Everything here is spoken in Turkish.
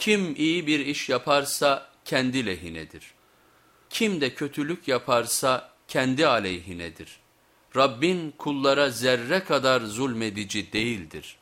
Kim iyi bir iş yaparsa kendi lehinedir. Kim de kötülük yaparsa kendi aleyhinedir. Rabbin kullara zerre kadar zulmedici değildir.''